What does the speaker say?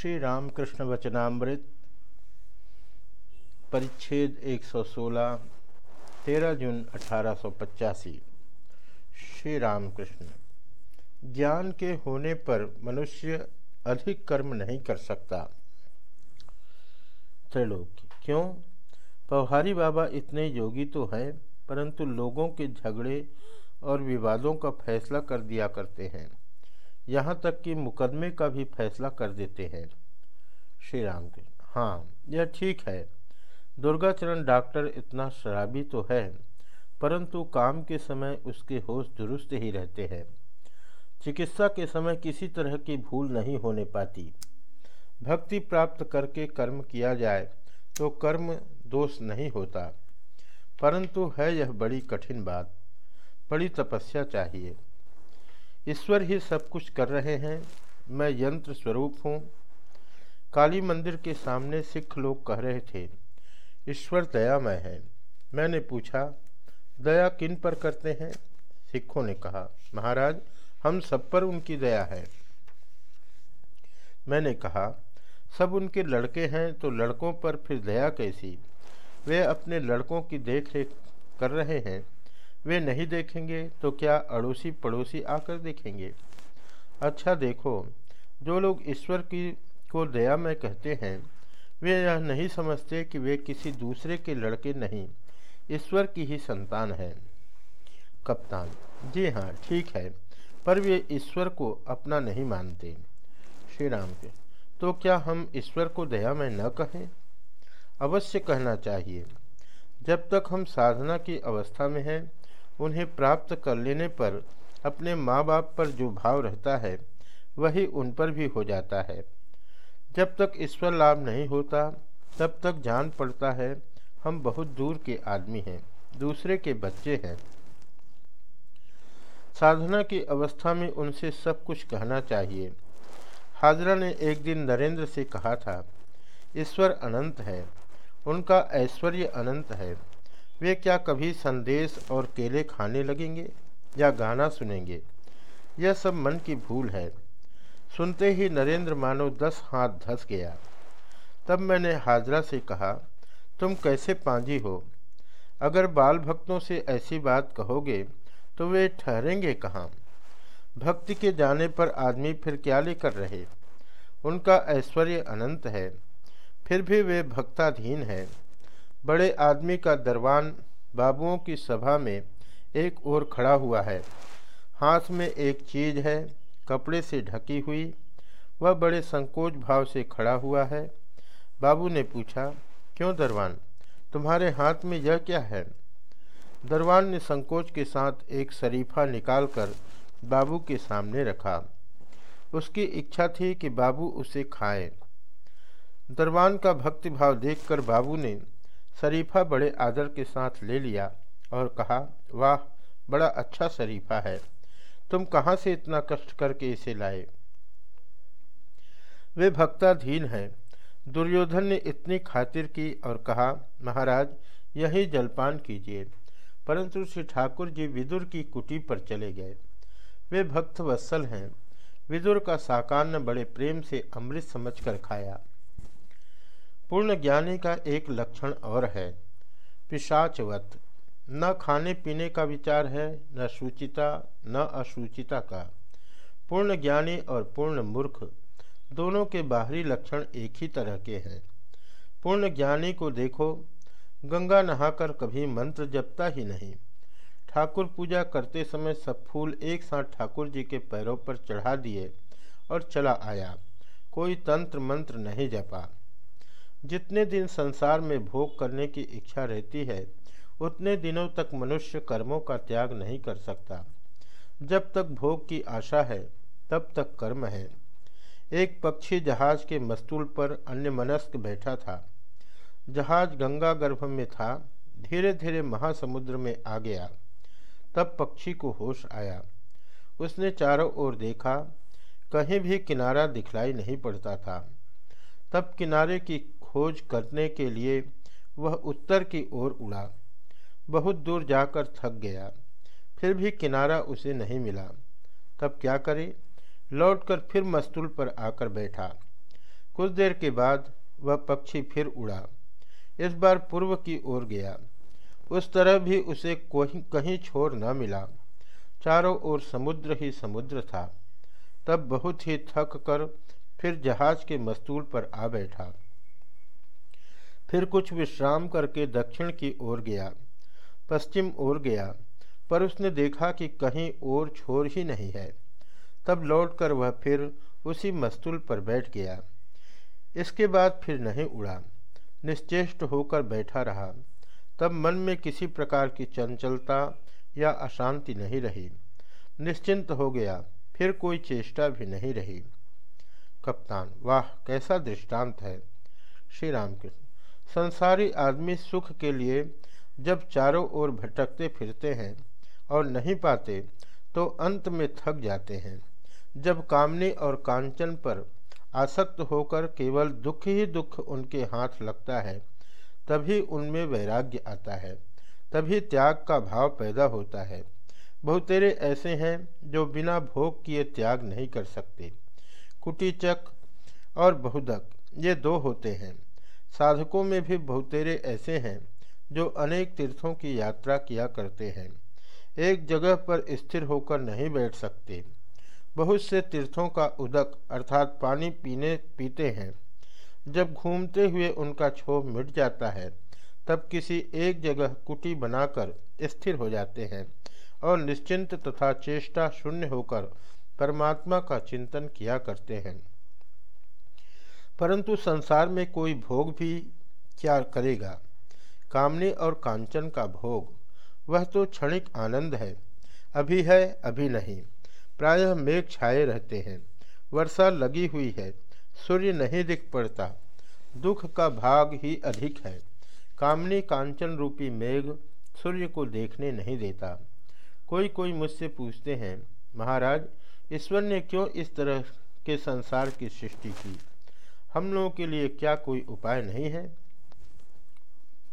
श्री रामकृष्ण वचनामृत परिच्छेद 116 13 जून अठारह सौ पचासी। श्री रामकृष्ण ज्ञान के होने पर मनुष्य अधिक कर्म नहीं कर सकता। त्रिलोक, क्यों? पवहारी बाबा इतने योगी तो हैं, परंतु लोगों के झगड़े और विवादों का फैसला कर दिया करते हैं। यहाँ तक कि मुकदमे का भी फैसला कर देते हैं। श्री राम हाँ यह ठीक है। दुर्गाचरण डॉक्टर इतना शराबी तो है, परंतु काम के समय उसके होश दुरुस्त ही रहते हैं। चिकित्सा के समय किसी तरह की भूल नहीं होने पाती। भक्ति प्राप्त करके कर्म किया जाए तो कर्म दोष नहीं होता। परंतु है यह बड़ी कठिन बात, बड़ी तपस्या चाहिए। ईश्वर ही सब कुछ कर रहे हैं। मैं यंत्र स्वरूप हूँ। काली मंदिर के सामने सिख लोग कह रहे थे, ईश्वर दयामय है। मैंने पूछा, दया किन पर करते हैं? सिखों ने कहा, महाराज, हम सब पर उनकी दया है। मैंने कहा, सब उनके लड़के हैं तो लड़कों पर फिर दया कैसी? वे अपने लड़कों की देख रेख कर रहे हैं। वे नहीं देखेंगे तो क्या अड़ोसी पड़ोसी आकर देखेंगे? अच्छा देखो, जो लोग ईश्वर की, को दया में कहते हैं, वे यह नहीं समझते कि वे किसी दूसरे के लड़के नहीं, ईश्वर की ही संतान है। कप्तान, जी हाँ ठीक है, पर वे ईश्वर को अपना नहीं मानते। श्री राम के तो क्या हम ईश्वर को दया में न कहें? अवश्य कहना चाहिए। जब तक हम साधना की अवस्था में हैं उन्हें प्राप्त कर लेने पर अपने माँ बाप पर जो भाव रहता है, वही उन पर भी हो जाता है। जब तक ईश्वर लाभ नहीं होता, तब तक जान पड़ता है, हम बहुत दूर के आदमी हैं, दूसरे के बच्चे हैं। साधना की अवस्था में उनसे सब कुछ कहना चाहिए। हाजरा ने एक दिन नरेंद्र से कहा था, ईश्वर अनंत है, उनका ऐश्वर्य अनंत है। वे क्या कभी संदेश और केले खाने लगेंगे या गाना सुनेंगे? यह सब मन की भूल है। सुनते ही नरेंद्र मानो दस हाथ धस गया। तब मैंने हाजरा से कहा, तुम कैसे पांजी हो? अगर बाल भक्तों से ऐसी बात कहोगे तो वे ठहरेंगे कहाँ? भक्ति के जाने पर आदमी फिर क्या लेकर रहे? उनका ऐश्वर्य अनंत है, फिर भी वे भक्ताधीन है। बड़े आदमी का दरबान बाबुओं की सभा में एक ओर खड़ा हुआ है। हाथ में एक चीज़ है, कपड़े से ढकी हुई। वह बड़े संकोच भाव से खड़ा हुआ है। बाबू ने पूछा, क्यों दरवान? तुम्हारे हाथ में यह क्या है? दरवान ने संकोच के साथ एक शरीफा निकालकर बाबू के सामने रखा। उसकी इच्छा थी कि बाबू उसे खाए। दरबान का भक्तिभाव देखकर बाबू ने शरीफा बड़े आदर के साथ ले लिया और कहा, वाह, बड़ा अच्छा शरीफा है। तुम कहाँ से इतना कष्ट करके इसे लाए? वे भक्ताधीन हैं। दुर्योधन ने इतनी खातिर की और कहा, महाराज, यही जलपान कीजिए। परंतु श्री ठाकुर जी विदुर की कुटी पर चले गए। वे भक्त वत्सल हैं। विदुर का साकान्न बड़े प्रेम से अमृत समझकर खाया। पूर्ण ज्ञानी का एक लक्षण और है। पिशाचवत, न खाने पीने का विचार है, न सूचिता, न असूचिता का। पूर्ण ज्ञानी और पूर्ण मूर्ख दोनों के बाहरी लक्षण एक ही तरह के हैं। पूर्ण ज्ञानी को देखो, गंगा नहाकर कभी मंत्र जपता ही नहीं। ठाकुर पूजा करते समय सब फूल एक साथ ठाकुर जी के पैरों पर चढ़ा दिए और चला आया। कोई तंत्र मंत्र नहीं जपा। जितने दिन संसार में भोग करने की इच्छा रहती है, उतने दिनों तक मनुष्य कर्मों का त्याग नहीं कर सकता। जब तक भोग की आशा है, तब तक कर्म है। एक पक्षी जहाज़ के मस्तूल पर अन्य मनस्क बैठा था। जहाज़ गंगा गर्भ में था धीरे धीरे महासमुद्र में आ गया। तब पक्षी को होश आया। उसने चारों ओर देखा, कहीं भी किनारा दिखलाई नहीं पड़ता था। तब किनारे की खोज करने के लिए वह उत्तर की ओर उड़ा। बहुत दूर जाकर थक गया। फिर भी किनारा उसे नहीं मिला। तब क्या करे? लौटकर फिर मस्तूल पर आकर बैठा। कुछ देर के बाद वह पक्षी फिर उड़ा। इस बार पूर्व की ओर गया। उस तरह भी उसे कोई कहीं छोर न मिला। चारों ओर समुद्र ही समुद्र था। तब बहुत ही थक कर फिर जहाज़ के मस्तूल पर आ बैठा। फिर कुछ विश्राम करके दक्षिण की ओर गया। पश्चिम ओर गया, पर उसने देखा कि कहीं और छोर ही नहीं है। तब लौटकर वह फिर उसी मस्तूल पर बैठ गया। इसके बाद फिर नहीं उड़ा, निश्चेष्ट होकर बैठा रहा। तब मन में किसी प्रकार की चंचलता या अशांति नहीं रही। निश्चिंत हो गया, फिर कोई चेष्टा भी नहीं रही। कप्तान, वाह, कैसा दृष्टांत है। श्री रामकृष्ण संसारी आदमी सुख के लिए जब चारों ओर भटकते फिरते हैं और नहीं पाते तो अंत में थक जाते हैं। जब कामनी और कांचन पर आसक्त होकर केवल दुख ही दुख उनके हाथ लगता है, तभी उनमें वैराग्य आता है, तभी त्याग का भाव पैदा होता है। बहुतेरे ऐसे हैं जो बिना भोग किए त्याग नहीं कर सकते। कुटीचक और बहुदक, ये दो होते हैं। साधकों में भी बहुतेरे ऐसे हैं, जो अनेक तीर्थों की यात्रा किया करते हैं। एक जगह पर स्थिर होकर नहीं बैठ सकते। बहुत से तीर्थों का उदक अर्थात पानी पीने, पीते हैं। जब घूमते हुए उनका क्षोभ मिट जाता है, तब किसी एक जगह कुटी बनाकर स्थिर हो जाते हैं और निश्चिंत तथा चेष्टा शून्य होकर परमात्मा का चिंतन किया करते हैं। परंतु संसार में कोई भोग भी क्या करेगा? कामने और कांचन का भोग। वह तो क्षणिक आनंद है। अभी है, अभी नहीं। प्रायः मेघ छाए रहते हैं। वर्षा लगी हुई है। सूर्य नहीं दिख पड़ता। दुख का भाग ही अधिक है। कामनी कांचन रूपी मेघ सूर्य को देखने नहीं देता। कोई कोई मुझसे पूछते हैं, महाराज, ईश्वर ने क्यों इस तरह के संसार की सृष्टि की? हम लोगों के लिए क्या कोई उपाय नहीं है?